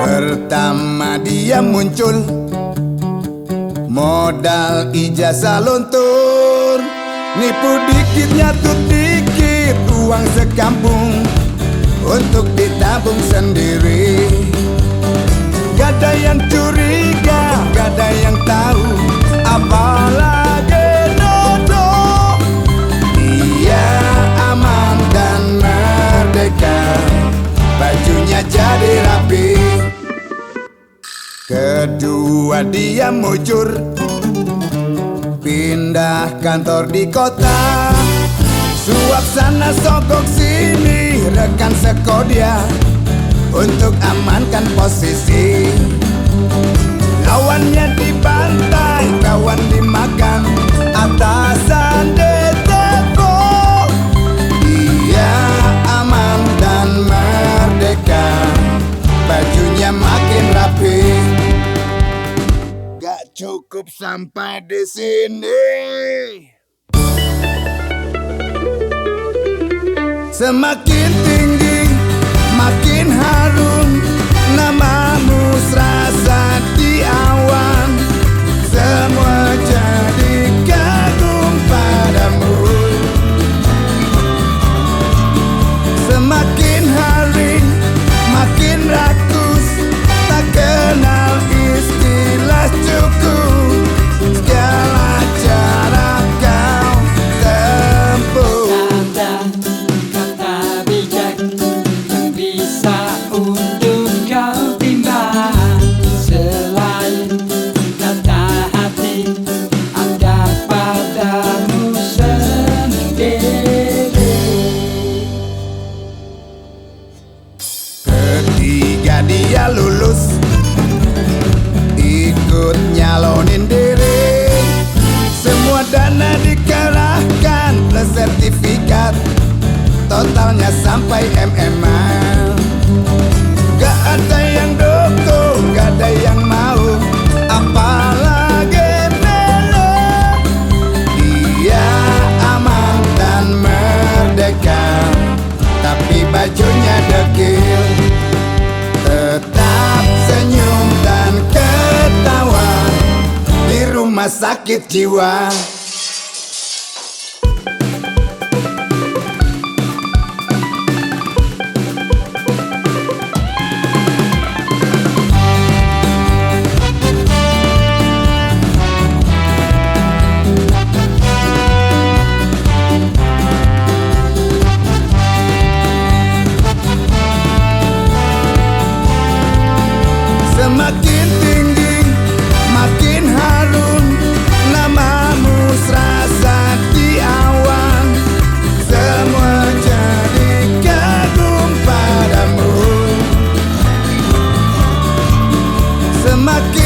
Pertama dia muncul. Modal ijazah luntur. Nipu dikit nyatu dikit Uang sekampung. Untuk ditabung sendiri. Gak yang curiga Gak yang tahu. Apalagi Dia aman dan merdeka. Bajunya jadi rapi Kedua dia mujur. Pindah kantor di kota. Suap sana sogok sini Rekan sekodia. Untuk amankan posisi. Lawannya dibantai Kawan dimakan. Atasan cukup sampai di sini. Semakin tinggi, makin harum. Namamu serasa di awan. Semua sakit jiwa my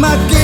my.